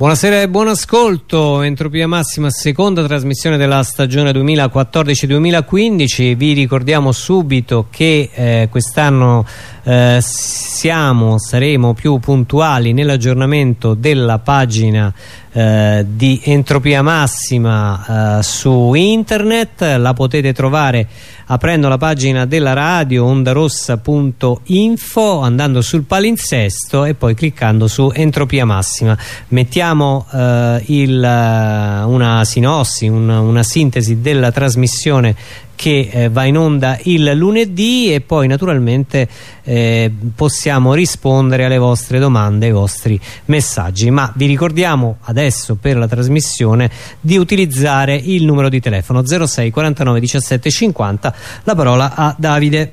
Buonasera e buon ascolto, Entropia Massima, seconda trasmissione della stagione 2014-2015. Vi ricordiamo subito che eh, quest'anno eh, siamo, saremo più puntuali nell'aggiornamento della pagina eh, di Entropia Massima eh, su internet. La potete trovare aprendo la pagina della radio ondarossa.info andando sul palinsesto e poi cliccando su Entropia Massima. Mettiamo eh, il, eh, una sinossi, una, una, sintesi della trasmissione che eh, va in onda il lunedì e poi naturalmente eh, possiamo rispondere alle vostre domande, ai vostri messaggi. Ma vi ricordiamo adesso per la trasmissione di utilizzare il numero di telefono 06 49 17 50 la parola a Davide.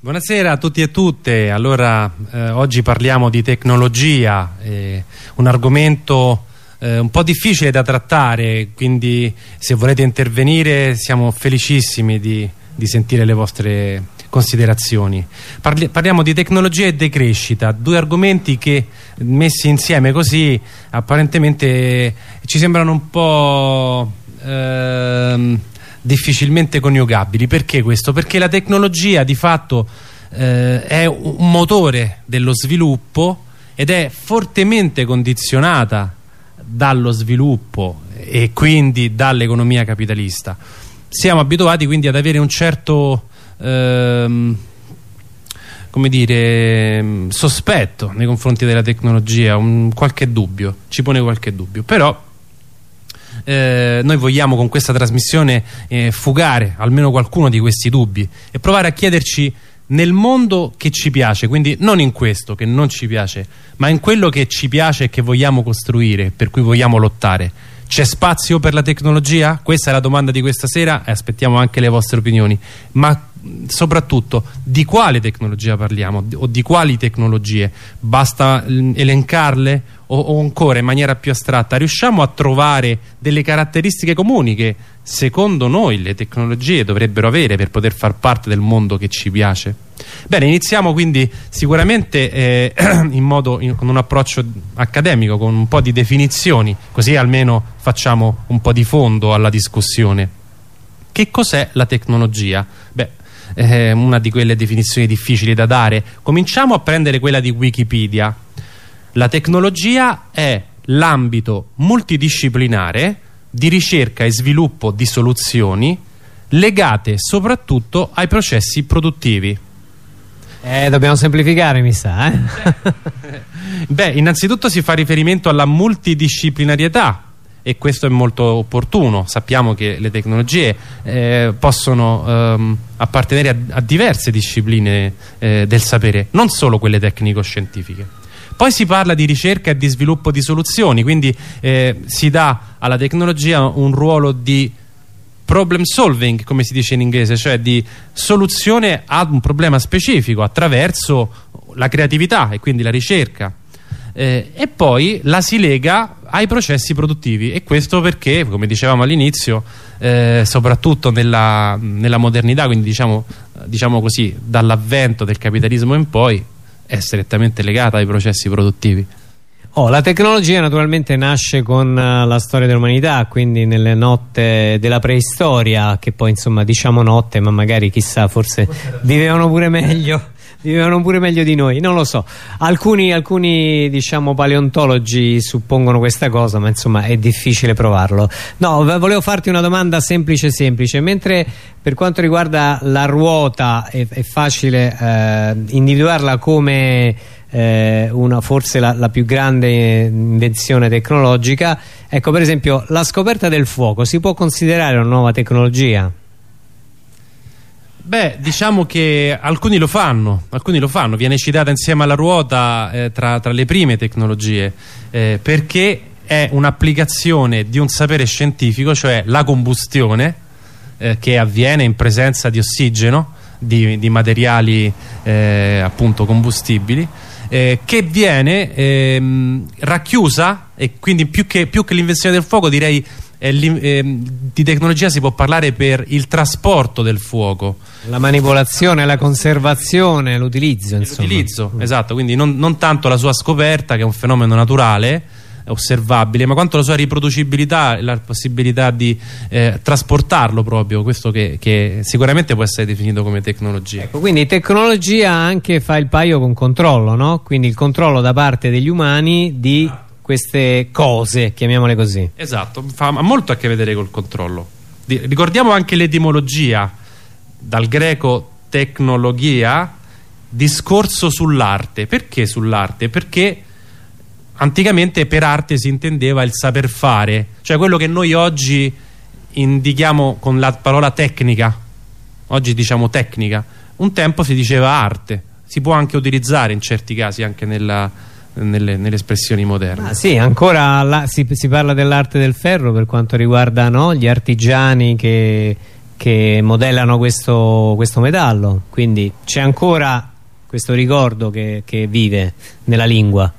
Buonasera a tutti e tutte, allora eh, oggi parliamo di tecnologia, eh, un argomento eh, un po' difficile da trattare, quindi se volete intervenire siamo felicissimi di, di sentire le vostre considerazioni. Parli parliamo di tecnologia e decrescita, due argomenti che messi insieme così apparentemente ci sembrano un po' ehm, difficilmente coniugabili. Perché questo? Perché la tecnologia di fatto eh, è un motore dello sviluppo ed è fortemente condizionata dallo sviluppo e quindi dall'economia capitalista. Siamo abituati quindi ad avere un certo ehm, come dire, sospetto nei confronti della tecnologia, un, qualche dubbio, ci pone qualche dubbio, però eh, noi vogliamo con questa trasmissione eh, fugare almeno qualcuno di questi dubbi e provare a chiederci nel mondo che ci piace, quindi non in questo che non ci piace, ma in quello che ci piace e che vogliamo costruire, per cui vogliamo lottare. C'è spazio per la tecnologia? Questa è la domanda di questa sera e aspettiamo anche le vostre opinioni. Ma soprattutto di quale tecnologia parliamo o di quali tecnologie? Basta elencarle o, o ancora in maniera più astratta? Riusciamo a trovare delle caratteristiche comuni che secondo noi le tecnologie dovrebbero avere per poter far parte del mondo che ci piace? Bene, iniziamo quindi sicuramente eh, in modo, in, con un approccio accademico, con un po' di definizioni, così almeno facciamo un po' di fondo alla discussione. Che cos'è la tecnologia? Beh, eh, una di quelle definizioni difficili da dare. Cominciamo a prendere quella di Wikipedia. La tecnologia è l'ambito multidisciplinare di ricerca e sviluppo di soluzioni legate soprattutto ai processi produttivi. Eh, dobbiamo semplificare, mi sa. Eh? Beh, innanzitutto si fa riferimento alla multidisciplinarietà e questo è molto opportuno. Sappiamo che le tecnologie eh, possono ehm, appartenere a, a, diverse discipline eh, del sapere, non solo quelle tecnico-scientifiche. Poi si parla di ricerca e di sviluppo di soluzioni, quindi eh, si dà alla tecnologia un ruolo di problem solving, come si dice in inglese, cioè di soluzione ad un problema specifico attraverso la creatività e quindi la ricerca. Eh, e poi la si lega ai processi produttivi e questo perché come dicevamo all'inizio eh, soprattutto nella, nella, modernità quindi diciamo, diciamo così dall'avvento del capitalismo in poi è strettamente legata ai processi produttivi? Oh, la tecnologia naturalmente nasce con uh, la storia dell'umanità, quindi nelle notte della preistoria, che poi insomma diciamo notte, ma magari chissà, forse vivevano pure meglio vivevano pure meglio di noi, non lo so. Alcuni, alcuni diciamo paleontologi suppongono questa cosa, ma insomma è difficile provarlo. No, volevo farti una domanda semplice semplice, mentre per quanto riguarda la ruota è, è facile eh, individuarla come eh, una, forse la, la più grande invenzione tecnologica, ecco per esempio la scoperta del fuoco si può considerare una nuova tecnologia? Beh, diciamo che alcuni lo fanno, alcuni lo fanno, viene citata insieme alla ruota eh, tra, tra, le prime tecnologie, eh, perché è un'applicazione di un sapere scientifico, cioè la combustione, eh, che avviene in presenza di ossigeno, di, di materiali eh, appunto combustibili, eh, che viene ehm, racchiusa, e quindi più che, che l'invenzione del fuoco direi eh, di tecnologia si può parlare per il trasporto del fuoco la manipolazione, la conservazione, l'utilizzo l'utilizzo, mm. esatto, quindi non, non, tanto la sua scoperta che è un fenomeno naturale osservabile ma quanto la sua riproducibilità e la possibilità di eh, trasportarlo proprio questo che, che, sicuramente può essere definito come tecnologia ecco, quindi tecnologia anche fa il paio con controllo no? quindi il controllo da parte degli umani di queste cose chiamiamole così. Esatto ha molto a che vedere col controllo. Di, ricordiamo anche l'etimologia dal greco tecnologia discorso sull'arte. Perché sull'arte? perché anticamente per arte si intendeva il saper fare cioè quello che noi oggi indichiamo con la parola tecnica. Oggi diciamo tecnica. Un tempo si diceva arte si può anche utilizzare in certi casi anche nella, nelle, nelle, espressioni moderne. Ah, sì ancora la, si, si, parla dell'arte del ferro per quanto riguarda no, gli artigiani che, che modellano questo, questo metallo. Quindi c'è ancora questo ricordo che, che vive nella lingua.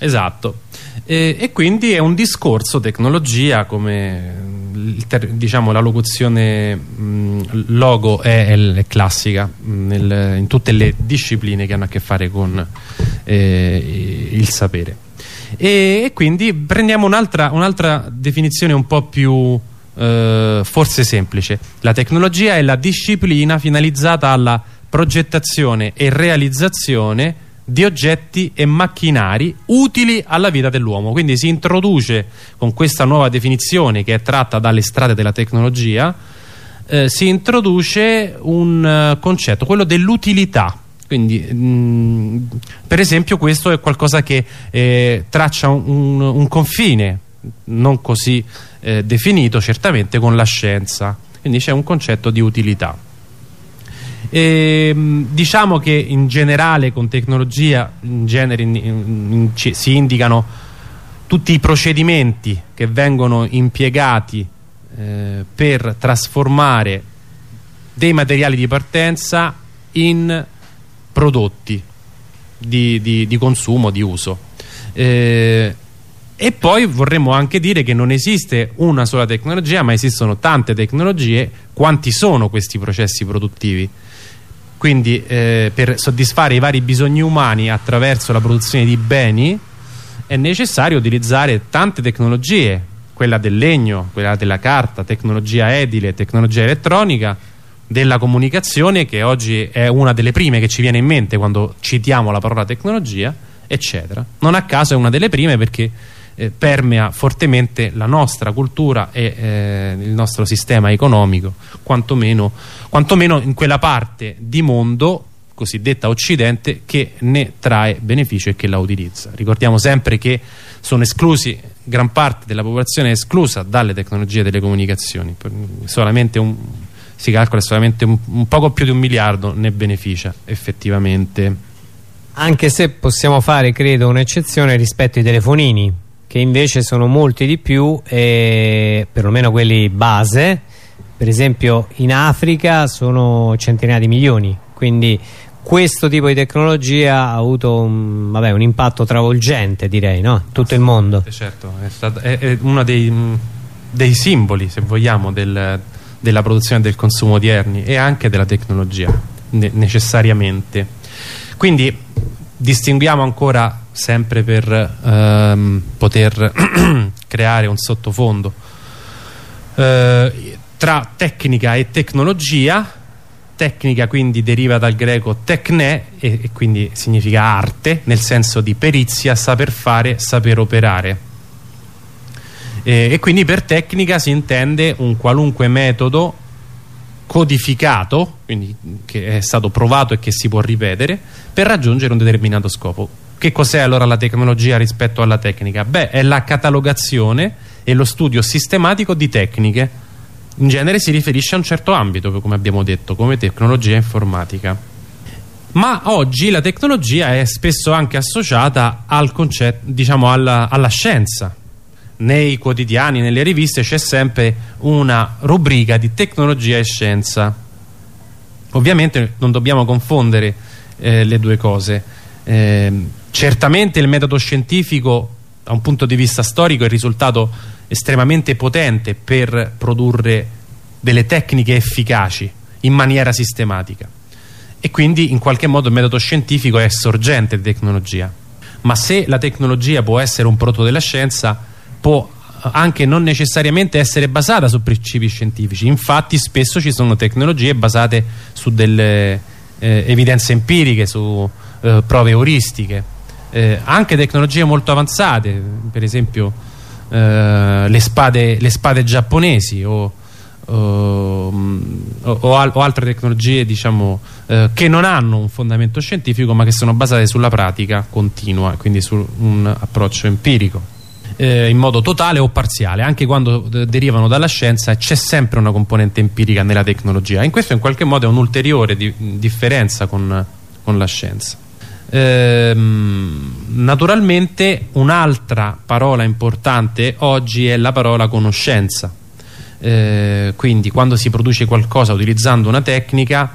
Esatto. E, e, quindi è un discorso tecnologia come diciamo la locuzione mh, logo è, è classica mh, nel, in tutte le discipline che hanno a che fare con eh, il sapere. E, e, quindi prendiamo un'altra un definizione un po' più eh, forse semplice. La tecnologia è la disciplina finalizzata alla progettazione e realizzazione di oggetti e macchinari utili alla vita dell'uomo. Quindi si introduce con questa nuova definizione che è tratta dalle strade della tecnologia eh, si introduce un uh, concetto quello dell'utilità quindi mh, mm, per esempio questo è qualcosa che eh, traccia un, un, confine non così eh, definito certamente con la scienza. Quindi c'è un concetto di utilità. E, ehm, diciamo che in generale con tecnologia in genere in, in, in, si indicano tutti i procedimenti che vengono impiegati eh, per trasformare dei materiali di partenza in prodotti di, di, di consumo, di uso. Eh, e poi vorremmo anche dire che non esiste una sola tecnologia ma esistono tante tecnologie quanti sono questi processi produttivi quindi eh, per soddisfare i vari bisogni umani attraverso la produzione di beni è necessario utilizzare tante tecnologie quella del legno, quella della carta, tecnologia edile, tecnologia elettronica della comunicazione che oggi è una delle prime che ci viene in mente quando citiamo la parola tecnologia eccetera. Non a caso è una delle prime perché eh, permea fortemente la nostra cultura e eh, il nostro sistema economico quantomeno, quantomeno in quella parte di mondo cosiddetta occidente che ne trae beneficio e che la utilizza. Ricordiamo sempre che sono esclusi gran parte della popolazione è esclusa dalle tecnologie delle comunicazioni. Solamente un, si calcola solamente un, un poco più di un miliardo ne beneficia effettivamente. Anche se possiamo fare credo un'eccezione rispetto ai telefonini che invece sono molti di più e perlomeno quelli base. Per esempio in Africa sono centinaia di milioni quindi questo tipo di tecnologia ha avuto un, vabbè, un impatto travolgente direi no? tutto il mondo. certo è, stato, è, è uno dei, dei, simboli se vogliamo del, della produzione e del consumo odierni e anche della tecnologia ne, necessariamente. Quindi distinguiamo ancora sempre per ehm, poter creare un sottofondo eh, tra tecnica e tecnologia. Tecnica quindi deriva dal greco tecne e, e, quindi significa arte nel senso di perizia, saper fare, saper operare e, e quindi per tecnica si intende un qualunque metodo codificato quindi che è stato provato e che si può ripetere per raggiungere un determinato scopo che cos'è allora la tecnologia rispetto alla tecnica? Beh, è la catalogazione e lo studio sistematico di tecniche. In genere si riferisce a un certo ambito, come abbiamo detto, come tecnologia informatica. Ma oggi la tecnologia è spesso anche associata al concetto, diciamo, alla, alla scienza. Nei quotidiani, nelle riviste c'è sempre una rubrica di tecnologia e scienza. Ovviamente non dobbiamo confondere eh, le due cose. Eh, certamente il metodo scientifico da un punto di vista storico è risultato estremamente potente per produrre delle tecniche efficaci in maniera sistematica e quindi in qualche modo il metodo scientifico è sorgente di tecnologia ma se la tecnologia può essere un prodotto della scienza può anche non necessariamente essere basata su principi scientifici. Infatti spesso ci sono tecnologie basate su delle eh, evidenze empiriche su eh, prove euristiche. Eh, anche tecnologie molto avanzate per esempio eh, le spade, le, spade, giapponesi o, o, o, al, o altre tecnologie diciamo, eh, che non hanno un fondamento scientifico ma che sono basate sulla pratica continua quindi su un approccio empirico eh, in modo totale o parziale. Anche quando derivano dalla scienza c'è sempre una componente empirica nella tecnologia. E questo in qualche modo è un'ulteriore di, differenza con, con, la scienza. Ehm, naturalmente un'altra parola importante oggi è la parola conoscenza. Eh, quindi quando si produce qualcosa utilizzando una tecnica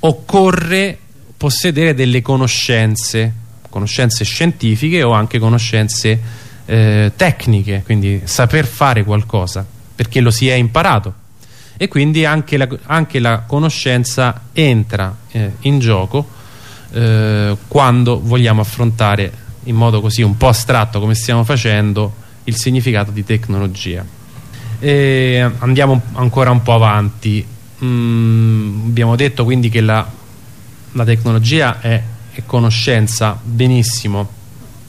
occorre possedere delle conoscenze conoscenze scientifiche o anche conoscenze eh, tecniche, quindi saper fare qualcosa, perché lo si è imparato. E quindi anche la, anche la conoscenza entra eh, in gioco eh, quando vogliamo affrontare in modo così un po' astratto come stiamo facendo il significato di tecnologia. E andiamo ancora un po' avanti. Mm, abbiamo detto quindi che la, la tecnologia è, è conoscenza, benissimo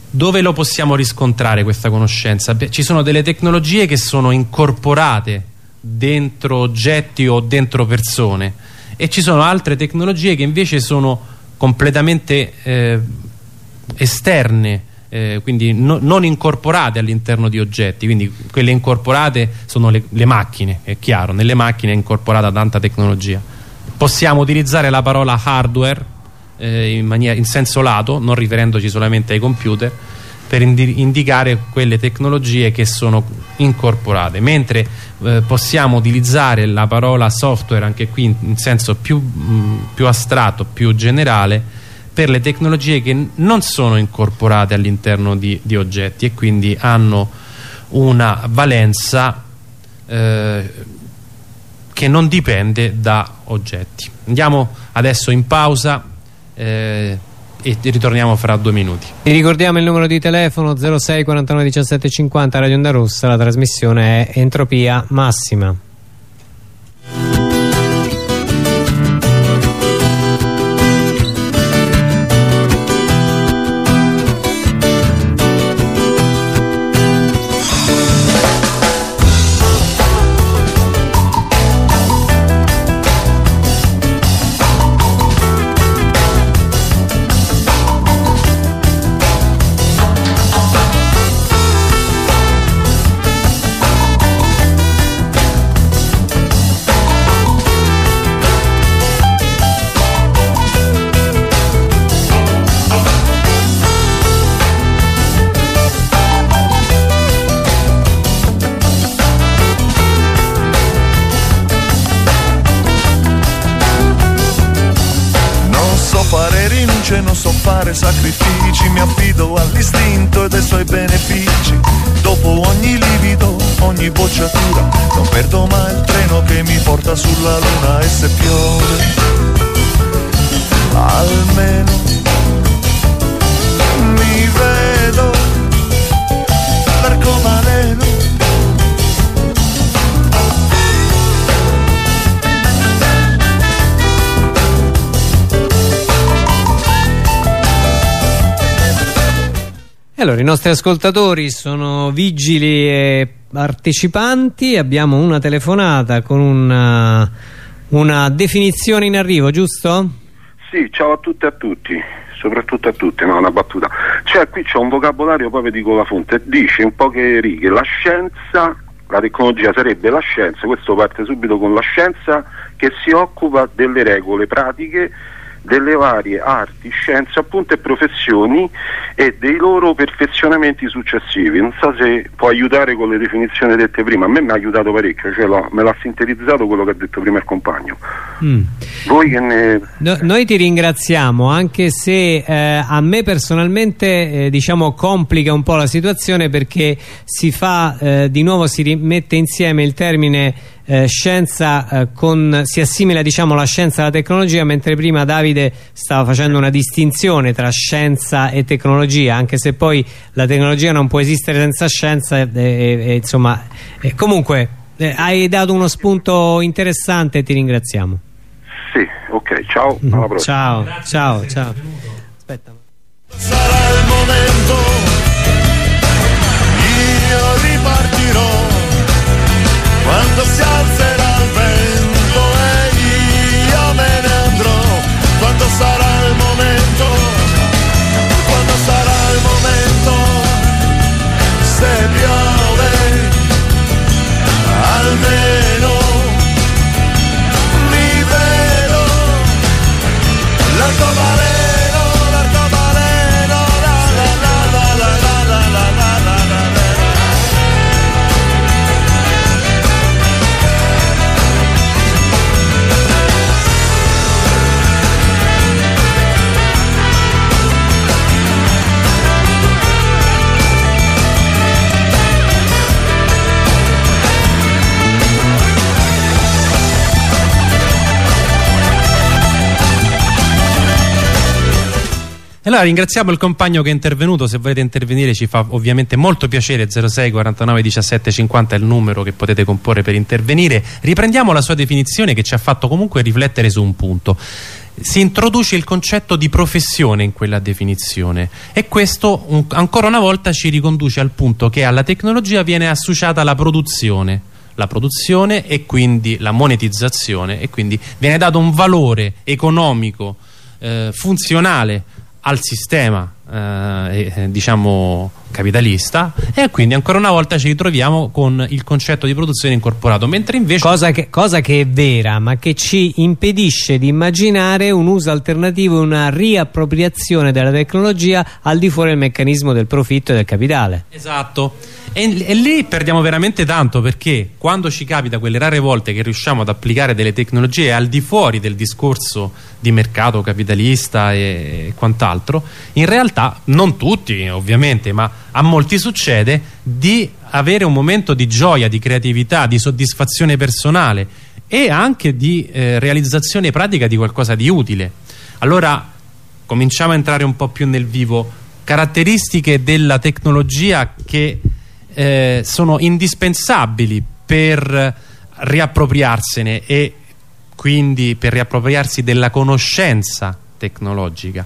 dove lo possiamo riscontrare questa conoscenza? Ci sono delle tecnologie che sono incorporate dentro oggetti o dentro persone. E ci sono altre tecnologie che invece sono completamente eh, esterne eh, quindi no, non incorporate all'interno di oggetti. Quindi quelle incorporate sono le, le, macchine è chiaro, nelle macchine è incorporata tanta tecnologia. Possiamo utilizzare la parola hardware eh, in, maniera, in senso lato, non riferendoci solamente ai computer, per indi indicare quelle tecnologie che sono incorporate, mentre eh, possiamo utilizzare la parola software anche qui in, in senso più, mh, più, astratto, più generale, per le tecnologie che non sono incorporate all'interno di, di, oggetti e quindi hanno una valenza eh, che non dipende da oggetti. Andiamo adesso in pausa eh, e ritorniamo fra due minuti. Vi ricordiamo il numero di telefono 06 49 17 50 Radio Onda Rossa, la trasmissione è Entropia Massima. soy bebé. Allora i nostri ascoltatori sono vigili e partecipanti abbiamo una telefonata con una, una definizione in arrivo giusto? Sì, ciao a tutti e a tutti soprattutto a tutte, no, una battuta. Cioè, qui c'è un vocabolario, dico la fonte, dice in poche righe, la scienza, la tecnologia sarebbe la scienza, questo parte subito con la scienza che si occupa delle regole pratiche delle varie arti, scienze appunto e professioni e dei loro perfezionamenti successivi. Non so se può aiutare con le definizioni dette prima, a me mi ha aiutato parecchio, cioè me l'ha sintetizzato quello che ha detto prima il compagno. Mm. Voi che ne... No, noi ti ringraziamo anche se eh, a me personalmente eh, diciamo complica un po' la situazione perché si fa eh, di nuovo si rimette insieme il termine eh, scienza eh, con, si assimila diciamo la scienza alla tecnologia mentre prima Davide stava facendo una distinzione tra scienza e tecnologia anche se poi la tecnologia non può esistere senza scienza e, insomma comunque eh, hai dato uno spunto interessante e ti ringraziamo. Sì ok ciao alla prossima. ciao ciao. Ciao aspetta. sarà il momento Allora ringraziamo il compagno che è intervenuto, se volete intervenire ci fa ovviamente molto piacere, 06 49 17 50 è il numero che potete comporre per intervenire. Riprendiamo la sua definizione che ci ha fatto comunque riflettere su un punto. Si introduce il concetto di professione in quella definizione. E questo un, ancora una volta ci riconduce al punto che alla tecnologia viene associata la produzione. La produzione e quindi la monetizzazione. E quindi viene dato un valore economico eh, funzionale al sistema eh, eh, diciamo capitalista e quindi ancora una volta ci ritroviamo con il concetto di produzione incorporato mentre invece cosa che, cosa che è vera ma che ci impedisce di immaginare un uso alternativo e una riappropriazione della tecnologia al di fuori del meccanismo del profitto e del capitale. Esatto e, e, lì perdiamo veramente tanto perché quando ci capita quelle rare volte che riusciamo ad applicare delle tecnologie al di fuori del discorso di mercato capitalista e, e quant'altro in realtà non tutti ovviamente ma a molti succede di avere un momento di gioia, di creatività, di soddisfazione personale e anche di eh, realizzazione pratica di qualcosa di utile. Allora cominciamo a entrare un po' più nel vivo. Caratteristiche della tecnologia che eh, sono indispensabili per riappropriarsene e quindi per riappropriarsi della conoscenza tecnologica.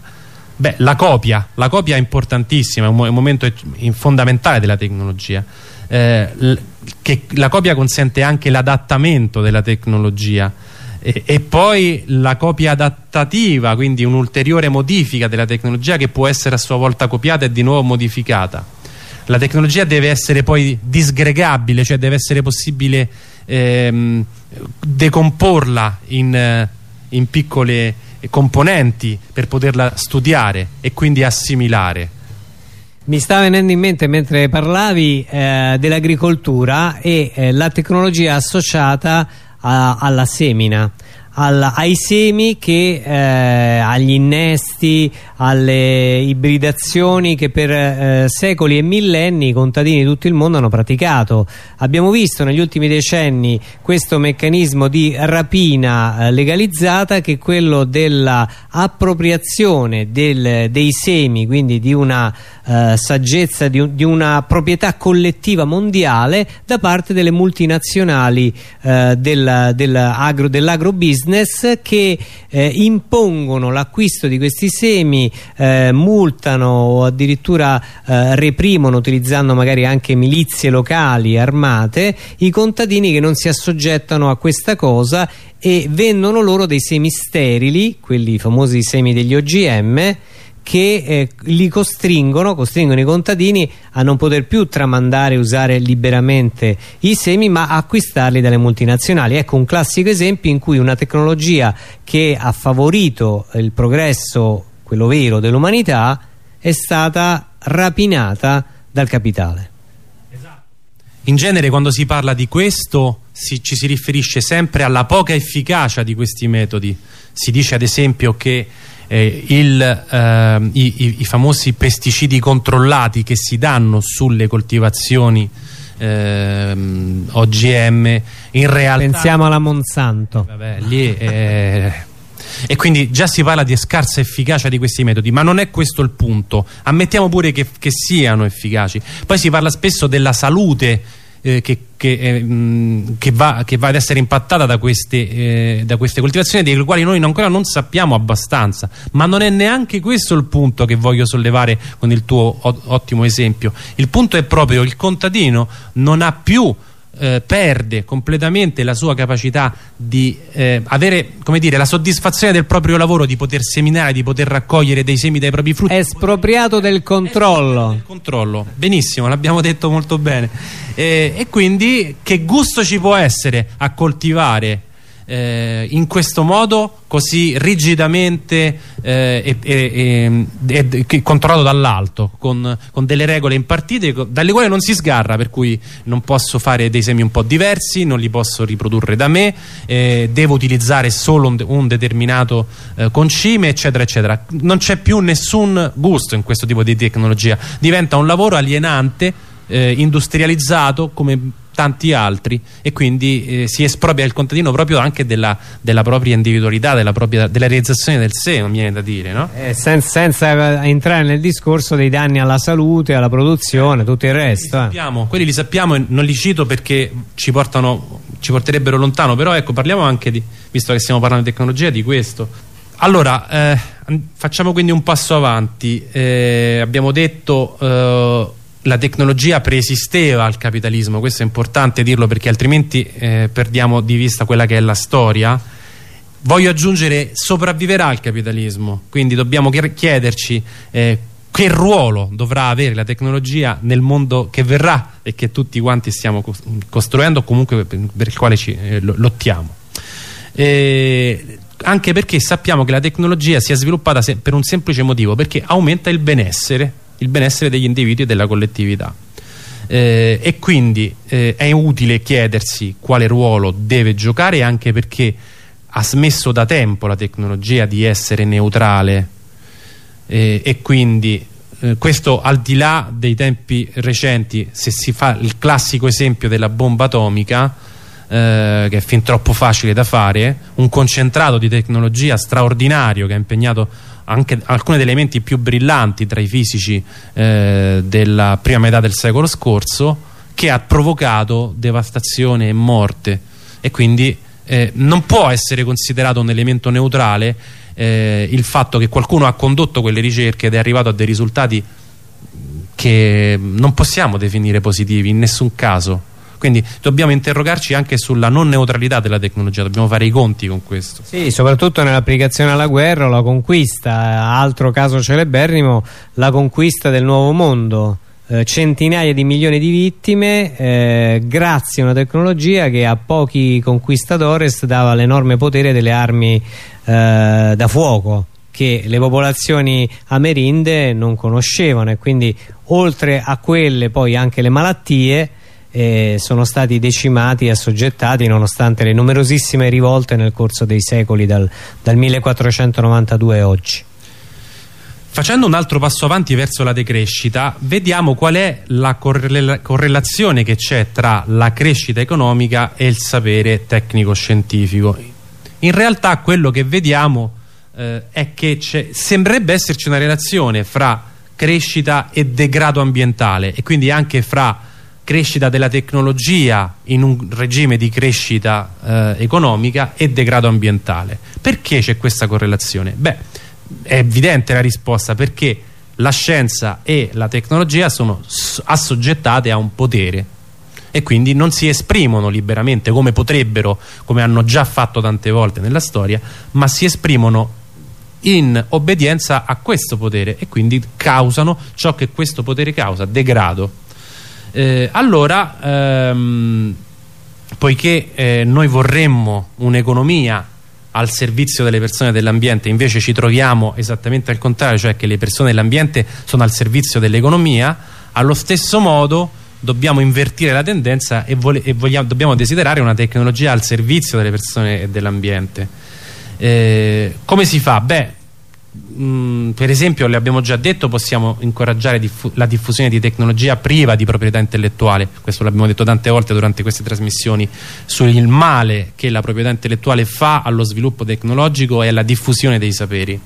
Beh la copia la copia è importantissima è un, momento fondamentale della tecnologia. Eh, che la copia consente anche l'adattamento della tecnologia. E, e poi la copia adattativa quindi un'ulteriore modifica della tecnologia che può essere a sua volta copiata e di nuovo modificata la tecnologia deve essere poi disgregabile, cioè deve essere possibile ehm, decomporla in, eh, in piccole componenti per poterla studiare e quindi assimilare. Mi sta venendo in mente mentre parlavi eh, dell'agricoltura e eh, la tecnologia associata a, alla semina al, ai semi che eh, agli innesti alle ibridazioni che per eh, secoli e millenni i contadini di tutto il mondo hanno praticato. Abbiamo visto negli ultimi decenni questo meccanismo di rapina eh, legalizzata che è quello dell'appropriazione del, dei semi quindi di una eh, saggezza di, di, una proprietà collettiva mondiale da parte delle multinazionali eh, del, business che eh, impongono l'acquisto di questi semi eh, multano o addirittura eh, reprimono utilizzando magari anche milizie locali armate i contadini che non si assoggettano a questa cosa e vendono loro dei semi sterili quelli famosi semi degli OGM che eh, li costringono, costringono i contadini a non poter più tramandare e usare liberamente i semi ma acquistarli dalle multinazionali. Ecco un classico esempio in cui una tecnologia che ha favorito il progresso, quello vero, dell'umanità è stata rapinata dal capitale. In genere quando si parla di questo si, ci si riferisce sempre alla poca efficacia di questi metodi. Si dice ad esempio che eh, il, eh, i, i, famosi pesticidi controllati che si danno sulle coltivazioni ehm, OGM in realtà pensiamo alla Monsanto. Vabbè, lì eh, e quindi già si parla di scarsa efficacia di questi metodi ma non è questo il punto. Ammettiamo pure che, che siano efficaci. Poi si parla spesso della salute eh, che, che, eh, che, va, che, va, ad essere impattata da queste, eh, da queste coltivazioni delle quali noi ancora non sappiamo abbastanza. Ma non è neanche questo il punto che voglio sollevare con il tuo ottimo esempio. Il punto è proprio il contadino non ha più eh, perde completamente la sua capacità di eh, avere come dire, la soddisfazione del proprio lavoro, di poter seminare, di poter raccogliere dei semi dai propri frutti. È espropriato del controllo. Del controllo, benissimo, l'abbiamo detto molto bene. Eh, e quindi che gusto ci può essere a coltivare eh, in questo modo così rigidamente eh, e, e, e, controllato dall'alto con, con, delle regole impartite dalle quali non si sgarra per cui non posso fare dei semi un po' diversi non li posso riprodurre da me eh, devo utilizzare solo un, un determinato eh, concime eccetera eccetera. Non c'è più nessun gusto in questo tipo di tecnologia. Diventa un lavoro alienante eh, industrializzato come tanti altri e quindi eh, si espropria il contadino proprio anche della, della propria individualità, della, propria, della, realizzazione del sé, non viene da dire, no? Eh, sen senza entrare nel discorso dei danni alla salute, alla produzione, tutto il resto. Li eh. sappiamo, quelli li sappiamo e non li cito perché ci, portano, ci porterebbero lontano, però ecco parliamo anche di, visto che stiamo parlando di tecnologia, di questo. Allora, eh, facciamo quindi un passo avanti, eh, abbiamo detto eh, la tecnologia preesisteva al capitalismo, questo è importante dirlo perché altrimenti eh, perdiamo di vista quella che è la storia. Voglio aggiungere sopravviverà il capitalismo, quindi dobbiamo chiederci eh, che ruolo dovrà avere la tecnologia nel mondo che verrà e che tutti quanti stiamo costruendo o comunque per, per, il quale ci eh, lottiamo. Eh, anche perché sappiamo che la tecnologia si è sviluppata per un semplice motivo, perché aumenta il benessere il benessere degli individui e della collettività. Eh, e quindi eh, è utile chiedersi quale ruolo deve giocare anche perché ha smesso da tempo la tecnologia di essere neutrale eh, e quindi eh, questo al di là dei tempi recenti se si fa il classico esempio della bomba atomica eh, che è fin troppo facile da fare un concentrato di tecnologia straordinario che ha impegnato anche alcuni degli elementi più brillanti tra i fisici eh, della prima metà del secolo scorso che ha provocato devastazione e morte. E quindi eh, non può essere considerato un elemento neutrale eh, il fatto che qualcuno ha condotto quelle ricerche ed è arrivato a dei risultati che non possiamo definire positivi in nessun caso quindi dobbiamo interrogarci anche sulla non neutralità della tecnologia, dobbiamo fare i conti con questo. Sì, soprattutto nell'applicazione alla guerra o la conquista, altro caso celeberrimo, la conquista del nuovo mondo. Eh, centinaia di milioni di vittime eh, grazie a una tecnologia che a pochi conquistadores dava l'enorme potere delle armi eh, da fuoco che le popolazioni amerindee non conoscevano e quindi oltre a quelle poi anche le malattie eh, sono stati decimati e assoggettati nonostante le numerosissime rivolte nel corso dei secoli dal, dal 1492 a oggi. Facendo un altro passo avanti verso la decrescita, vediamo qual è la correlazione che c'è tra la crescita economica e il sapere tecnico-scientifico. In realtà quello che vediamo eh, è che sembrerebbe esserci una relazione fra crescita e degrado ambientale e quindi anche fra crescita della tecnologia in un regime di crescita eh, economica e degrado ambientale. Perché c'è questa correlazione? Beh, è evidente la risposta perché la scienza e la tecnologia sono assoggettate a un potere e quindi non si esprimono liberamente come potrebbero, come hanno già fatto tante volte nella storia, ma si esprimono in obbedienza a questo potere e quindi causano ciò che questo potere causa, degrado eh, allora, ehm, poiché eh, noi vorremmo un'economia al servizio delle persone e dell'ambiente invece ci troviamo esattamente al contrario cioè che le persone e l'ambiente sono al servizio dell'economia allo stesso modo dobbiamo invertire la tendenza e, e vogliamo, dobbiamo desiderare una tecnologia al servizio delle persone e dell'ambiente eh, come si fa? beh mh, per esempio le abbiamo già detto possiamo incoraggiare diffu la diffusione di tecnologia priva di proprietà intellettuale. Questo l'abbiamo detto tante volte durante queste trasmissioni sul male che la proprietà intellettuale fa allo sviluppo tecnologico e alla diffusione dei saperi.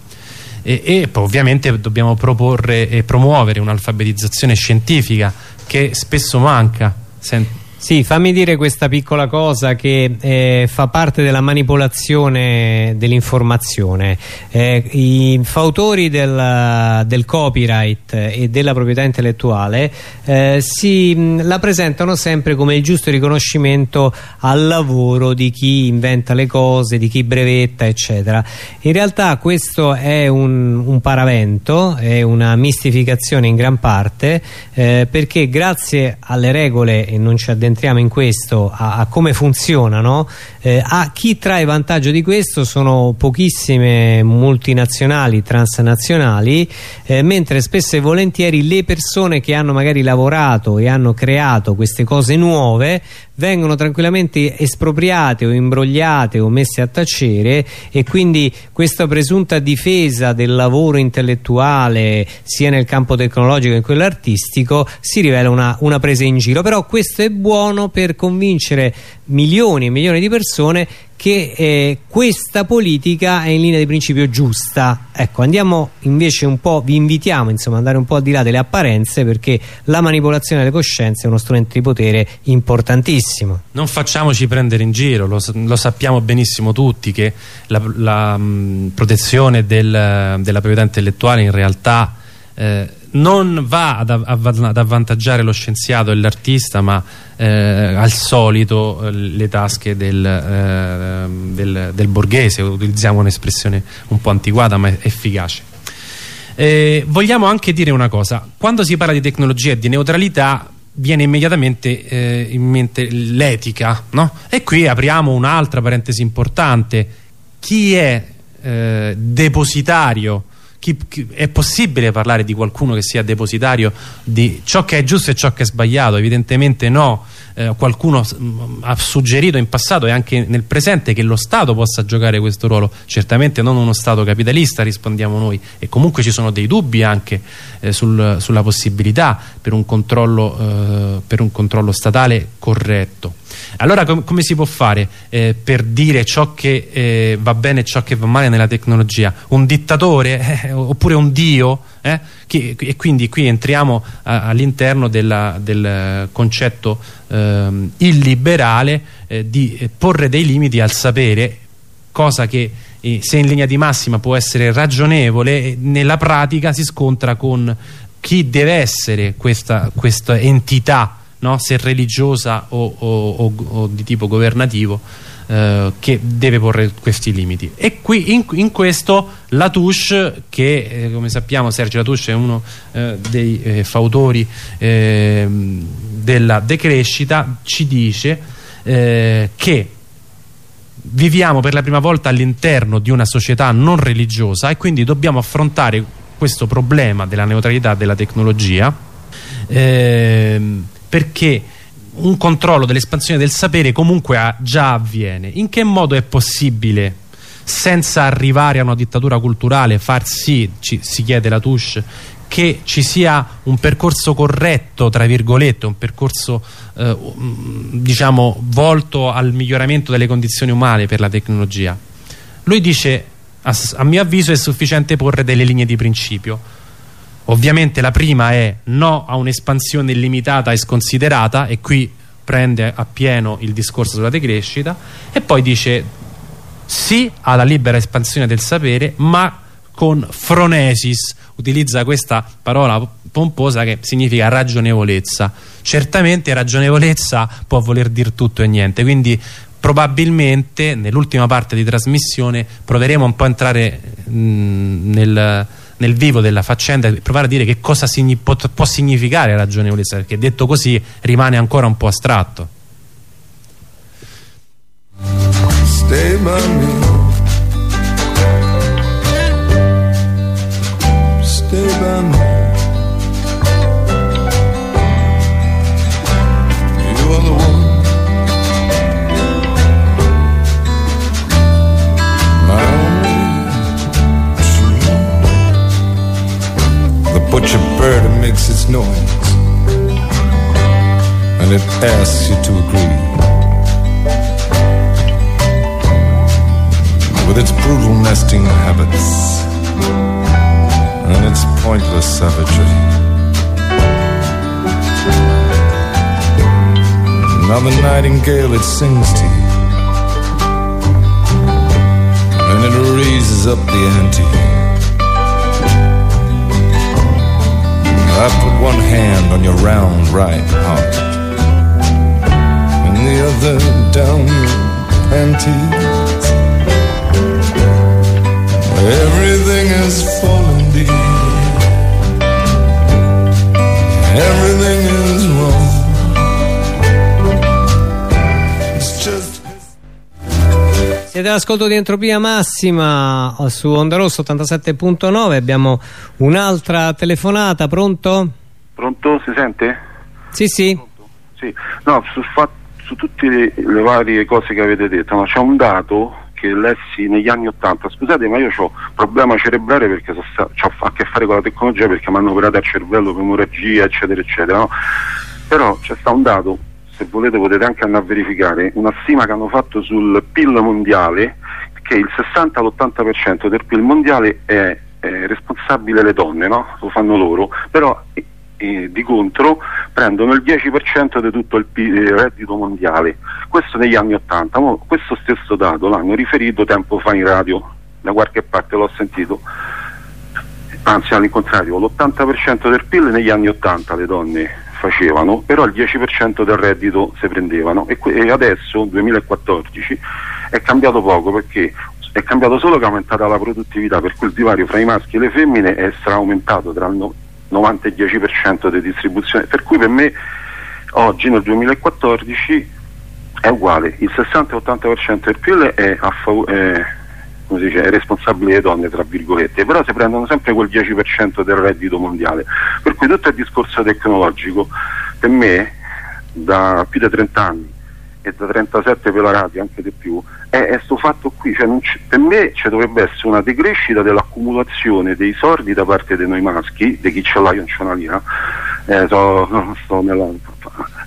E, e ovviamente dobbiamo proporre e promuovere un'alfabetizzazione scientifica che spesso manca Sent sì, fammi dire questa piccola cosa che eh, fa parte della manipolazione dell'informazione. Eh, I fautori del, del, copyright e della proprietà intellettuale eh, si, la presentano sempre come il giusto riconoscimento al lavoro di chi inventa le cose, di chi brevetta, eccetera. In realtà questo è un, un paravento, è una mistificazione in gran parte, eh, perché grazie alle regole, e non ci addentriamo entriamo in questo, a, a come funzionano, eh, a chi trae vantaggio di questo sono pochissime multinazionali, transnazionali, eh, mentre spesso e volentieri le persone che hanno magari lavorato e hanno creato queste cose nuove vengono tranquillamente espropriate o imbrogliate o messe a tacere e quindi questa presunta difesa del lavoro intellettuale sia nel campo tecnologico che in quello artistico si rivela una, una presa in giro. Però questo è buono per convincere milioni e milioni di persone che eh, questa politica è in linea di principio giusta. Ecco andiamo invece un po' vi invitiamo insomma ad andare un po' al di là delle apparenze perché la manipolazione delle coscienze è uno strumento di potere importantissimo. Non facciamoci prendere in giro lo, lo sappiamo benissimo tutti che la, la mh, protezione del, della proprietà intellettuale in realtà eh, non va ad, ad, avvantaggiare lo scienziato e l'artista ma eh, al solito eh, le tasche del, eh, del, del borghese. Utilizziamo un'espressione un po' antiquata ma efficace. Eh, vogliamo anche dire una cosa. Quando si parla di tecnologia e di neutralità viene immediatamente eh, in mente l'etica no? e qui apriamo un'altra parentesi importante. Chi è eh, depositario chi, chi, è possibile parlare di qualcuno che sia depositario di ciò che è giusto e ciò che è sbagliato? Evidentemente no. Eh, qualcuno mh, ha suggerito in passato e anche nel presente che lo Stato possa giocare questo ruolo. Certamente non uno Stato capitalista, rispondiamo noi. E comunque ci sono dei dubbi anche eh, sul, sulla possibilità per un controllo, eh, per un controllo statale corretto. Allora com come si può fare eh, per dire ciò che eh, va bene e ciò che va male nella tecnologia? Un dittatore eh, oppure un dio? Eh? Che, e quindi qui entriamo all'interno del concetto ehm, illiberale eh, di porre dei limiti al sapere cosa che eh, se in linea di massima può essere ragionevole nella pratica si scontra con chi deve essere questa, questa entità no? se religiosa o, o, o, o, di tipo governativo eh, che deve porre questi limiti e qui in, in questo Latouche che eh, come sappiamo Sergio Latouche è uno eh, dei eh, fautori ehm, della decrescita ci dice eh, che viviamo per la prima volta all'interno di una società non religiosa e quindi dobbiamo affrontare questo problema della neutralità della tecnologia ehm, perché un controllo dell'espansione del sapere comunque già avviene. In che modo è possibile, senza arrivare a una dittatura culturale, far sì, ci, si chiede la Touche, che ci sia un percorso corretto, tra virgolette, un percorso eh, diciamo volto al miglioramento delle condizioni umane per la tecnologia. Lui dice, a, a mio avviso è sufficiente porre delle linee di principio Ovviamente la prima è no a un'espansione illimitata e sconsiderata e qui prende a pieno il discorso sulla decrescita e poi dice sì alla libera espansione del sapere ma con phronesis utilizza questa parola pomposa che significa ragionevolezza. Certamente ragionevolezza può voler dire tutto e niente quindi probabilmente nell'ultima parte di trasmissione proveremo un po' a entrare mh, nel nel vivo della faccenda e provare a dire che cosa signi può, può significare ragionevolezza perché detto così rimane ancora un po' astratto. Stay by me Stay by me makes its noise and it asks you to agree. With its brutal nesting habits and its pointless savagery. Now the nightingale it sings to you and it raises up the ante. I put one hand on your round right heart and the other down your panties. Everything is falling deep. Everything is wrong. Siete all'ascolto di Entropia Massima su Onda Rosso 87.9 abbiamo un'altra telefonata, pronto? Pronto? Si sente? Sì, sì. Sì. No, fa- su tutte le, le varie cose che avete detto, no, c'è un dato che lessi negli anni 80, scusate ma io ho problema cerebrale perché so c'ho a che fare con la tecnologia perché mi hanno operato il cervello emorragia eccetera eccetera, no? però c'è sta un dato, se volete potete anche andare a verificare, una stima che hanno fatto sul PIL mondiale che il 60 all'80% del PIL mondiale è, è responsabile le donne, no? lo fanno loro, però eh, eh, di contro prendono il 10% di tutto il, pi- il reddito mondiale. Questo negli anni 80. Mo questo stesso dato l'hanno riferito tempo fa in radio, da qualche parte l'ho sentito. Anzi, all'incontrario, l'80% del PIL negli anni 80 le donne facevano, però il 10% del reddito si prendevano. E, e adesso, 2014, è cambiato poco perché è cambiato solo che è aumentata la produttività, per cui il divario fra i maschi e le femmine è straaumentato tra il no- 90 e il 10% di distribuzione, per cui per me oggi nel 2014 è uguale, il 60-80% del PIL è, a è, come si dice, è responsabile delle donne, tra virgolette, però si prendono sempre quel 10% del reddito mondiale, per cui tutto il discorso tecnologico per me da più di 30 anni e da 37 per la radio, anche di più, è questo fatto qui, cioè per me ci dovrebbe essere una decrescita dell'accumulazione dei soldi da parte di noi maschi, di chi ce l'ha io non ce l'ha lì, eh, so, sto nella,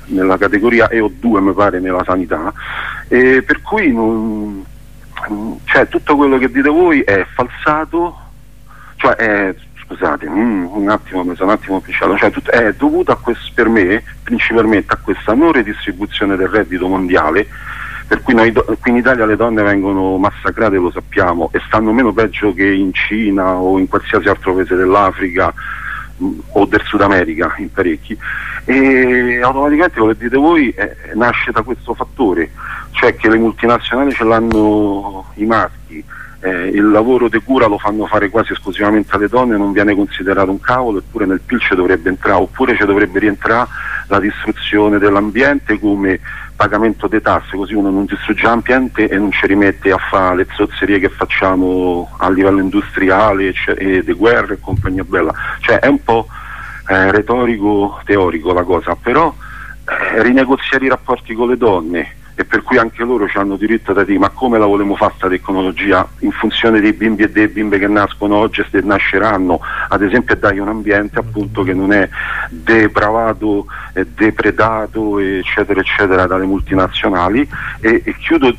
nella categoria EO2 mi pare nella sanità, e per cui non, cioè, tutto quello che dite voi è falsato, cioè è, scusate, mm, un attimo mi sono un attimo pisciato, cioè, è dovuto a questo, per me principalmente a questa non redistribuzione del reddito mondiale per cui noi qui in Italia le donne vengono massacrate, lo sappiamo, e stanno meno peggio che in Cina o in qualsiasi altro paese dell'Africa mh, o del Sud America, in parecchi. E automaticamente, come dite voi, eh, nasce da questo fattore, cioè che le multinazionali ce l'hanno i maschi, eh, il lavoro di cura lo fanno fare quasi esclusivamente alle donne, non viene considerato un cavolo, eppure nel PIL ci dovrebbe entrare, oppure ci dovrebbe rientrare la distruzione dell'ambiente come pagamento di tasse, così uno non distrugge l'ambiente e non ci rimette a fare le zozzerie che facciamo a livello industriale cioè, e di guerra e compagnia bella. Cioè è un po' eh, retorico teorico la cosa, però eh, rinegoziare i rapporti con le donne e per cui anche loro hanno diritto da dire ma come la volemo fare questa tecnologia? In funzione dei bimbi e delle bimbe che nascono oggi e se nasceranno, ad esempio dai un ambiente appunto che non è depravato, e depredato eccetera eccetera dalle multinazionali. E, e chiudo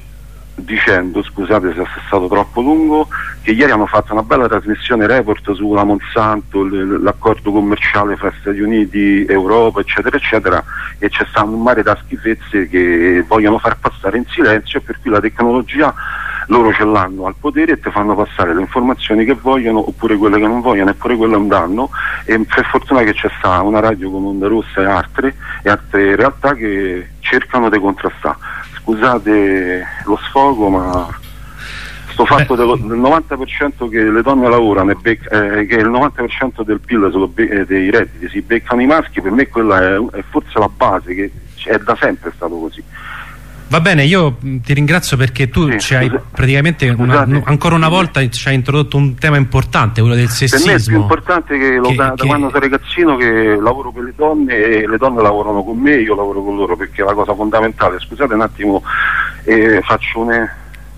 dicendo, scusate se è stato troppo lungo, che ieri hanno fatto una bella trasmissione report sulla Monsanto, l'accordo commerciale fra Stati Uniti, Europa, eccetera, eccetera, e c'è stato un mare da schifezze che vogliono far passare in silenzio, per cui la tecnologia loro ce l'hanno al potere e ti fanno passare le informazioni che vogliono oppure quelle che non vogliono, eppure quello è un danno. E per fortuna che c'è sta una radio come Onda Rossa e altre, e altre realtà che cercano di contrastare scusate lo sfogo ma sto fatto dello- del 90% che le donne lavorano e bec- eh, che il 90% del PIL se lo be- eh, dei redditi si beccano i maschi per me quella è, è forse la base che è da sempre stato così Va bene, io mh, ti ringrazio perché tu Sì, ci hai praticamente una- no- ancora una volta ci hai introdotto un tema importante, quello del per me è più sessismo. importante che, lo Che- da, da che- quando sono ragazzino che lavoro per le donne e le donne lavorano con me io lavoro con loro perché è la cosa fondamentale scusate un attimo eh, faccio un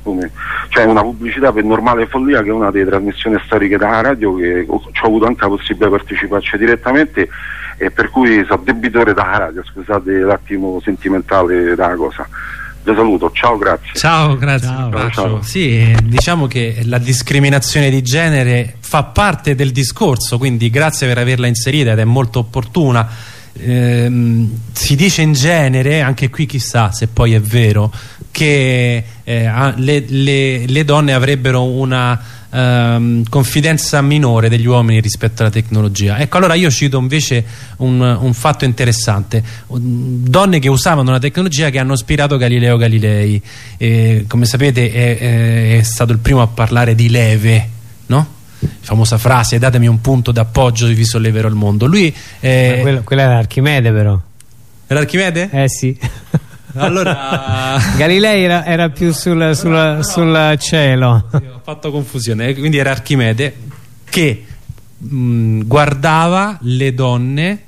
come, cioè una pubblicità per normale follia che è una delle trasmissioni storiche della radio che ho, ho avuto anche la possibilità di parteciparci direttamente e per cui sono debitore dalla radio, scusate l'attimo sentimentale della cosa. Vi saluto, ciao, grazie. Ciao, grazie. Ciao. Ciao. Ciao. Sì, eh, diciamo che la discriminazione di genere fa parte del discorso, quindi grazie per averla inserita ed è molto opportuna. Ehm, si dice in genere, anche qui chissà se poi è vero, che eh, le, le- le donne avrebbero una ehm, confidenza minore degli uomini rispetto alla tecnologia. Ecco, allora io cito invece un, un fatto interessante. Donne che usavano la tecnologia che hanno ispirato Galileo Galilei. Eh, come sapete è- è stato il primo a parlare di leve, no? Famosa frase datemi un punto d'appoggio vi solleverò il mondo lui Ma eh, quello- quella era Archimede però. Era Archimede? eh sì. Allora Galilei era, era più sul, sul- sul cielo. Sì, ho fatto confusione. Quindi era Archimede che mh, guardava le donne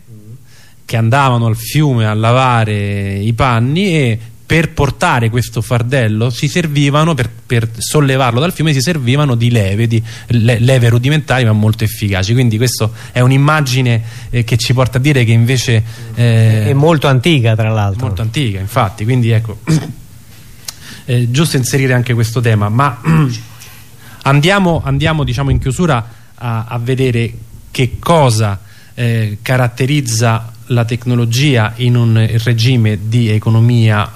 che andavano al fiume a lavare i panni e per portare questo fardello si servivano per, per sollevarlo dal fiume si servivano di leve di le- leve rudimentali ma molto efficaci. Quindi questo è un'immagine eh, che ci porta a dire che invece eh, è molto antica tra l'altro. Molto antica infatti. Quindi ecco eh, giusto inserire anche questo tema ma andiamo, andiamo diciamo in chiusura a, a vedere che cosa eh, caratterizza la tecnologia in un regime di economia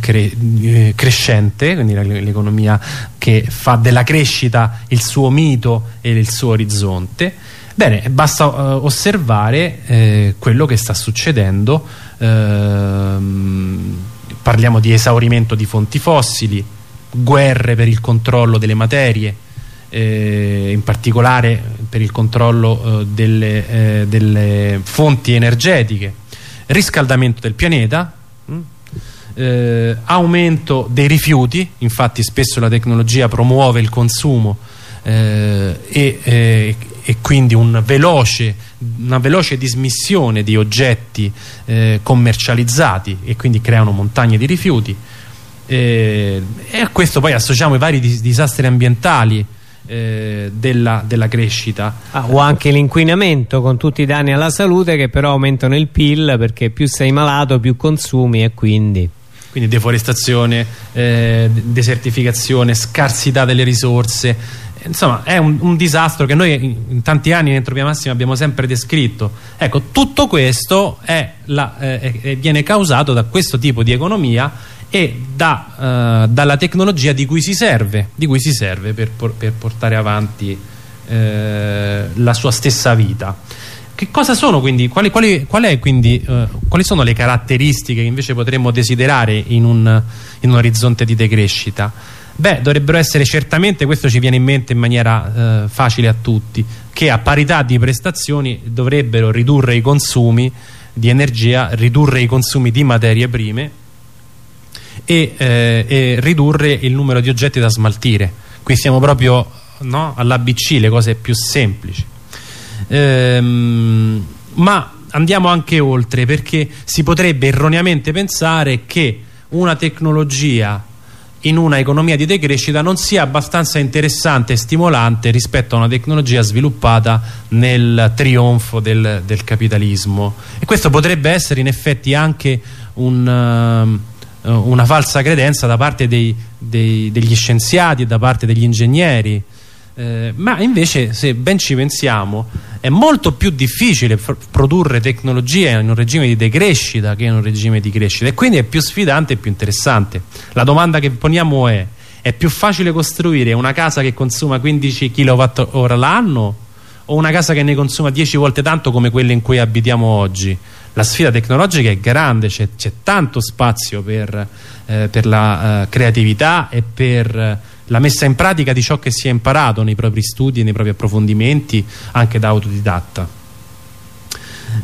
cre- eh, crescente quindi l'economia che fa della crescita il suo mito e il suo orizzonte. Bene basta eh, osservare eh, quello che sta succedendo ehm, parliamo di esaurimento di fonti fossili guerre per il controllo delle materie eh, in particolare per il controllo eh, delle, eh, delle fonti energetiche riscaldamento del pianeta mh? eh, aumento dei rifiuti infatti spesso la tecnologia promuove il consumo eh, e, eh, e quindi un veloce, una veloce dismissione di oggetti eh, commercializzati e quindi creano montagne di rifiuti eh, e a questo poi associamo i vari dis- disastri ambientali eh, della, della crescita Ah, o anche l'inquinamento con tutti i danni alla salute che però aumentano il PIL perché più sei malato più consumi e quindi quindi deforestazione, eh, de- desertificazione, scarsità delle risorse, insomma è un, un disastro che noi in, in tanti anni in Entropia Massima abbiamo sempre descritto. Ecco, tutto questo è la- eh, viene causato da questo tipo di economia e da, eh, dalla tecnologia di cui si serve, cui si serve per, per portare avanti eh, la sua stessa vita. Che cosa sono quindi? Quali, quali- qual quindi, eh, quali sono le caratteristiche che invece potremmo desiderare in un, in un orizzonte di decrescita? Beh, dovrebbero essere certamente, questo ci viene in mente in maniera eh, facile a tutti, che a parità di prestazioni dovrebbero ridurre i consumi di energia, ridurre i consumi di materie prime e, eh, e ridurre il numero di oggetti da smaltire. Qui siamo proprio no, all'ABC, le cose più semplici. Ehm, ma andiamo anche oltre perché si potrebbe erroneamente pensare che una tecnologia in una economia di decrescita non sia abbastanza interessante e stimolante rispetto a una tecnologia sviluppata nel trionfo del, del capitalismo e questo potrebbe essere in effetti anche un, eh, una falsa credenza da parte dei- dei- degli scienziati e da parte degli ingegneri. Eh, ma invece se ben ci pensiamo è molto più difficile pr- produrre tecnologia in un regime di decrescita che in un regime di crescita. E quindi è più sfidante e più interessante. La domanda che poniamo è è più facile costruire una casa che consuma 15 kWh l'anno o una casa che ne consuma 10 volte tanto come quelle in cui abitiamo oggi la sfida tecnologica è grande c'è, tanto spazio per, eh, per la eh, creatività e per eh, la messa in pratica di ciò che si è imparato nei propri studi nei propri approfondimenti anche da autodidatta.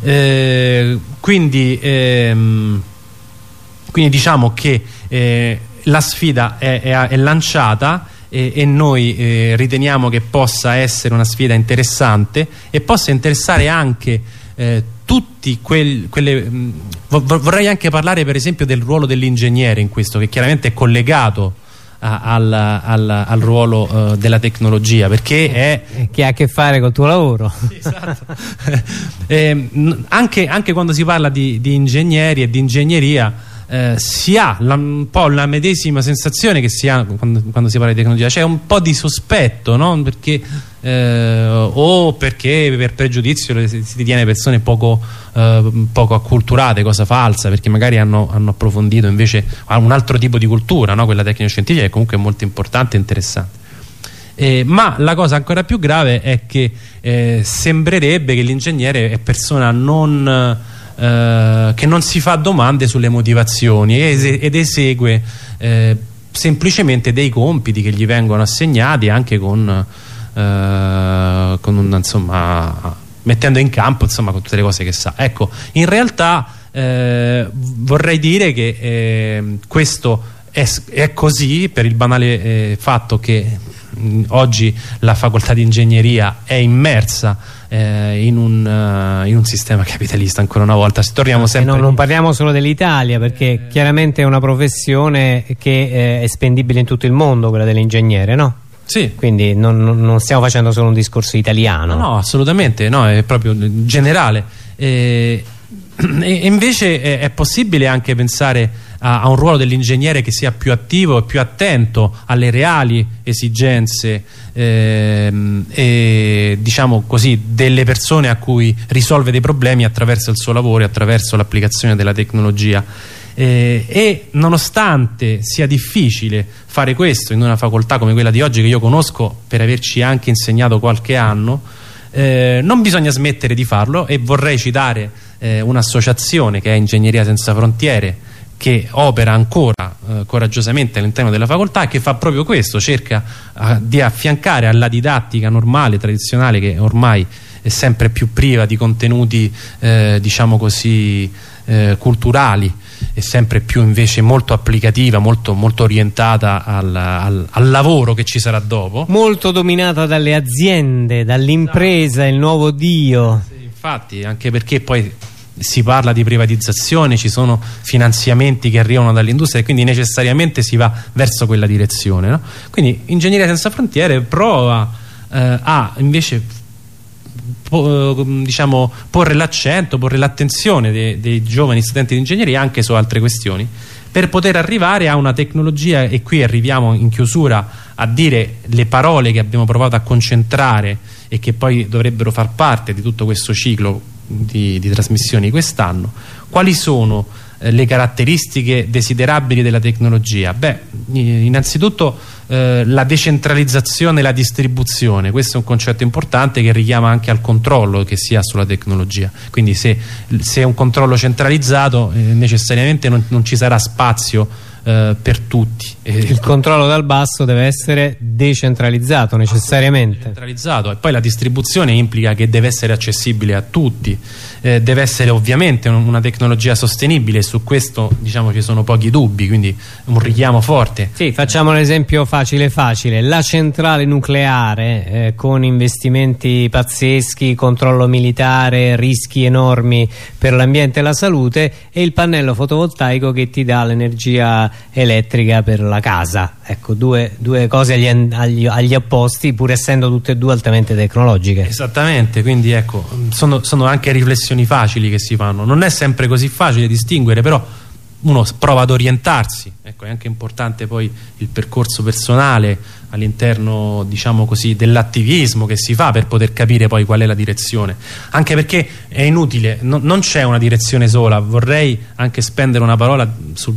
Eh, quindi ehm, quindi diciamo che eh, la sfida è, è- è lanciata e, e noi eh, riteniamo che possa essere una sfida interessante e possa interessare anche eh, tutti quel, quelle mh, vo- vorrei anche parlare per esempio del ruolo dell'ingegnere in questo che chiaramente è collegato al, al, al, ruolo uh, della tecnologia perché è che ha a che fare col tuo lavoro sì, esatto. eh, anche, anche, quando si parla di, di ingegneri e di ingegneria eh, si ha la, un po' la medesima sensazione che si ha quando, quando si parla di tecnologia c'è un po' di sospetto no? perché, eh, o perché per pregiudizio si, si tiene persone poco, eh, poco, acculturate cosa falsa perché magari hanno, hanno, approfondito invece un altro tipo di cultura no? quella tecnico-scientifica che comunque è molto importante e interessante eh, ma la cosa ancora più grave è che eh, sembrerebbe che l'ingegnere è persona non eh, che non si fa domande sulle motivazioni ed esegue eh, semplicemente dei compiti che gli vengono assegnati anche con, eh, con un, insomma, mettendo in campo insomma, con tutte le cose che sa. Ecco, in realtà eh, vorrei dire che eh, questo è, è, così per il banale eh, fatto che mh, oggi la facoltà di ingegneria è immersa eh, in, un, uh, in, un, sistema capitalista ancora una volta Se torniamo sempre non, non parliamo solo dell'Italia perché eh. chiaramente è una professione che è spendibile in tutto il mondo quella dell'ingegnere no? Sì. Quindi non, non, stiamo facendo solo un discorso italiano. No, no assolutamente, no, è proprio generale. E, e invece è, è, possibile anche pensare a, a un ruolo dell'ingegnere che sia più attivo e più attento alle reali esigenze ehm, e, diciamo così, delle persone a cui risolve dei problemi attraverso il suo lavoro e attraverso l'applicazione della tecnologia eh, e nonostante sia difficile fare questo in una facoltà come quella di oggi che io conosco per averci anche insegnato qualche anno eh, non bisogna smettere di farlo e vorrei citare eh, un'associazione che è Ingegneria Senza Frontiere che opera ancora eh, coraggiosamente all'interno della facoltà e che fa proprio questo, cerca eh, di affiancare alla didattica normale, tradizionale che ormai è sempre più priva di contenuti eh, diciamo così eh, culturali e sempre più invece molto applicativa, molto, molto orientata al, al, al, lavoro che ci sarà dopo. Molto dominata dalle aziende, dall'impresa, il nuovo Dio. Sì, infatti, anche perché poi si parla di privatizzazione, ci sono finanziamenti che arrivano dall'industria e quindi necessariamente si va verso quella direzione. No? Quindi Ingegneria Senza Frontiere prova eh, a invece diciamo, porre l'accento, porre l'attenzione dei, dei giovani studenti di ingegneria anche su altre questioni per poter arrivare a una tecnologia e qui arriviamo in chiusura a dire le parole che abbiamo provato a concentrare e che poi dovrebbero far parte di tutto questo ciclo di, di trasmissioni quest'anno quali sono eh, le caratteristiche desiderabili della tecnologia? Beh, innanzitutto eh, la decentralizzazione e la distribuzione, questo è un concetto importante che richiama anche al controllo che si ha sulla tecnologia, quindi se, se è un controllo centralizzato eh, necessariamente non, non ci sarà spazio eh, per tutti. Il controllo dal basso deve essere decentralizzato necessariamente. Decentralizzato e poi la distribuzione implica che deve essere accessibile a tutti, eh, deve essere ovviamente un, una tecnologia sostenibile e su questo diciamo ci sono pochi dubbi, quindi un richiamo forte. Sì, facciamo un esempio facile facile, la centrale nucleare eh, con investimenti pazzeschi, controllo militare, rischi enormi per l'ambiente e la salute e il pannello fotovoltaico che ti dà l'energia elettrica per la casa. Ecco due, due cose agli, agli, agli, opposti pur essendo tutte e due altamente tecnologiche. Esattamente quindi ecco sono, sono anche riflessioni facili che si fanno. Non è sempre così facile distinguere però uno prova ad orientarsi. Ecco, è anche importante poi il percorso personale all'interno diciamo dell'attivismo che si fa per poter capire poi qual è la direzione. Anche perché è inutile no, non c'è una direzione sola. Vorrei anche spendere una parola sul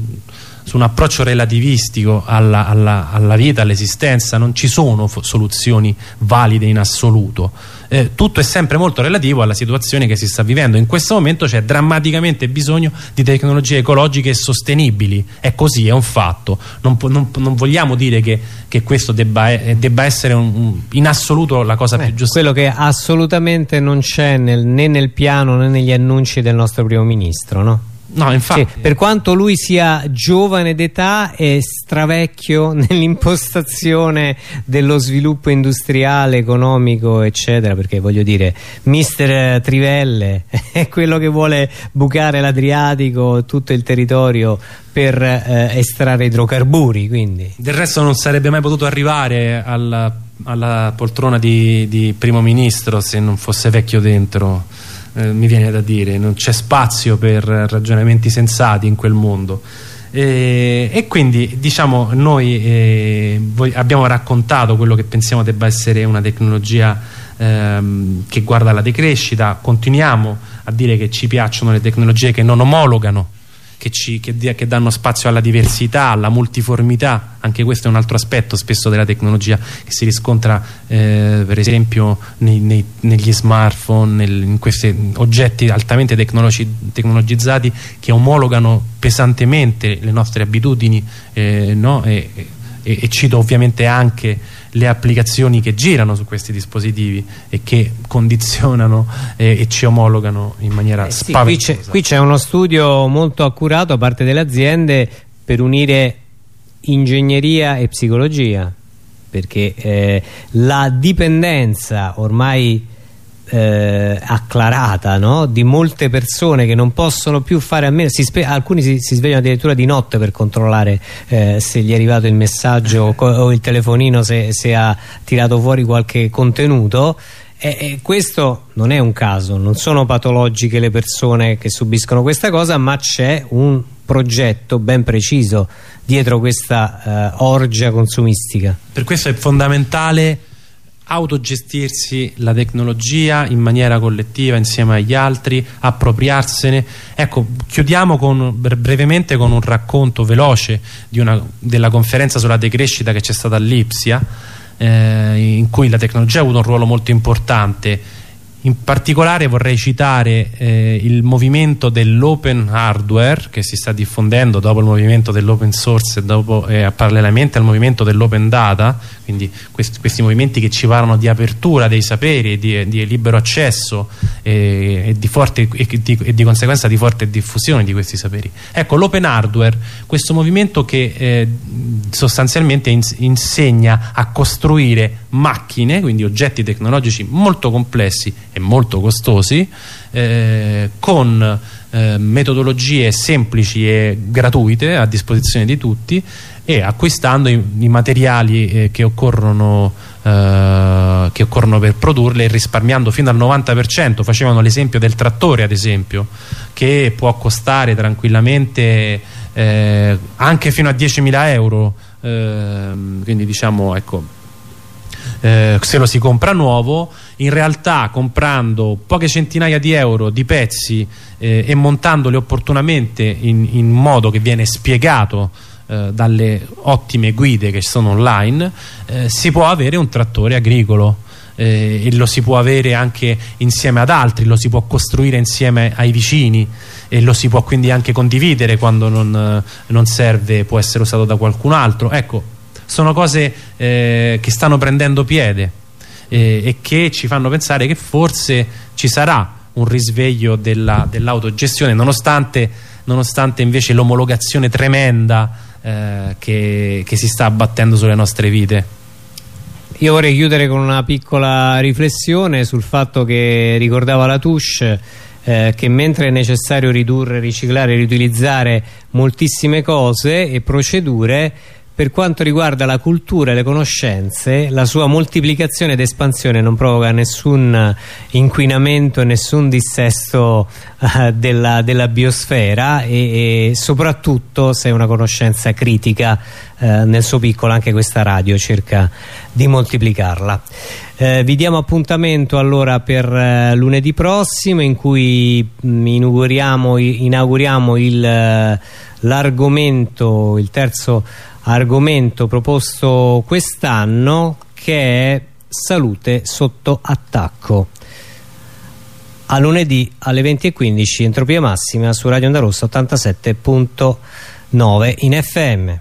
su un approccio relativistico alla, alla, alla vita, all'esistenza, non ci sono soluzioni valide in assoluto. Eh, tutto è sempre molto relativo alla situazione che si sta vivendo. In questo momento c'è drammaticamente bisogno di tecnologie ecologiche e sostenibili. È così, è un fatto. Non, non, non vogliamo dire che, che questo debba, eh, debba essere un, un, in assoluto la cosa Beh, più giusta. Quello che assolutamente non c'è né nel piano né negli annunci del nostro primo ministro, no? No, infatti. Sì, per quanto lui sia giovane d'età è stravecchio nell'impostazione dello sviluppo industriale, economico, eccetera, perché voglio dire, mister Trivelle è quello che vuole bucare l'Adriatico, tutto il territorio per eh, estrarre idrocarburi, quindi. Del resto non sarebbe mai potuto arrivare alla, alla poltrona di, di primo ministro se non fosse vecchio dentro eh, mi viene da dire, non c'è spazio per ragionamenti sensati in quel mondo. E, e quindi diciamo noi eh, abbiamo raccontato quello che pensiamo debba essere una tecnologia ehm, che guarda alla decrescita, continuiamo a dire che ci piacciono le tecnologie che non omologano che, ci, che, che, danno spazio alla diversità, alla multiformità, anche questo è un altro aspetto spesso della tecnologia che si riscontra eh, per esempio nei, nei, negli smartphone, nel, in questi oggetti altamente tecnologi, tecnologizzati che omologano pesantemente le nostre abitudini eh, no? e, e, e cito ovviamente anche le applicazioni che girano su questi dispositivi e che condizionano e, e ci omologano in maniera eh sì, spaventosa. Qui c'è uno studio molto accurato a parte delle aziende per unire ingegneria e psicologia perché eh, la dipendenza ormai eh, acclarata no? di molte persone che non possono più fare a meno. Alcuni si, si, svegliano addirittura di notte per controllare eh, se gli è arrivato il messaggio o, il telefonino se, se, ha tirato fuori qualche contenuto. E questo non è un caso. Non sono patologiche le persone che subiscono questa cosa ma c'è un progetto ben preciso dietro questa eh, orgia consumistica. Per questo è fondamentale autogestirsi la tecnologia in maniera collettiva insieme agli altri, appropriarsene. Ecco, chiudiamo con, brevemente con un racconto veloce una, della conferenza sulla decrescita che c'è stata all'Ipsia, eh, in cui la tecnologia ha avuto un ruolo molto importante in particolare vorrei citare eh, il movimento dell'open hardware che si sta diffondendo dopo il movimento dell'open source e eh, parallelamente al movimento dell'open data, quindi questi, questi, movimenti che ci parlano di apertura dei saperi di, di libero accesso eh, e, di forte, e, di, e, di, conseguenza di forte diffusione di questi saperi. Ecco, l'open hardware, questo movimento che eh, sostanzialmente ins insegna a costruire macchine, quindi oggetti tecnologici molto complessi e molto costosi eh, con eh, metodologie semplici e gratuite a disposizione di tutti e acquistando i, i materiali eh, che, occorrono, eh, che occorrono per produrle e risparmiando fino al 90% facevano l'esempio del trattore ad esempio che può costare tranquillamente eh, anche fino a 10.000 euro ehm, quindi diciamo ecco eh, se lo si compra nuovo in realtà comprando poche centinaia di euro di pezzi eh, e montandoli opportunamente in, in, modo che viene spiegato eh, dalle ottime guide che sono online eh, si può avere un trattore agricolo eh, e lo si può avere anche insieme ad altri, lo si può costruire insieme ai vicini e lo si può quindi anche condividere quando non, non serve, può essere usato da qualcun altro. Ecco, sono cose eh, che stanno prendendo piede eh, e che ci fanno pensare che forse ci sarà un risveglio dell'autogestione dell nonostante, nonostante, invece l'omologazione tremenda eh, che, che si sta abbattendo sulle nostre vite. Io vorrei chiudere con una piccola riflessione sul fatto che ricordava la Touche eh, che mentre è necessario ridurre, riciclare riutilizzare moltissime cose e procedure per quanto riguarda la cultura e le conoscenze, la sua moltiplicazione ed espansione non provoca nessun inquinamento e nessun dissesto uh, della, della, biosfera e, e, soprattutto se è una conoscenza critica uh, nel suo piccolo anche questa radio cerca di moltiplicarla. Uh, vi diamo appuntamento allora per lunedì prossimo in cui mh, inauguriamo, inauguriamo l'argomento, il terzo argomento proposto quest'anno che è salute sotto attacco. A lunedì alle 20.15 entropia massima su Radio Onda Rossa 87.9 in FM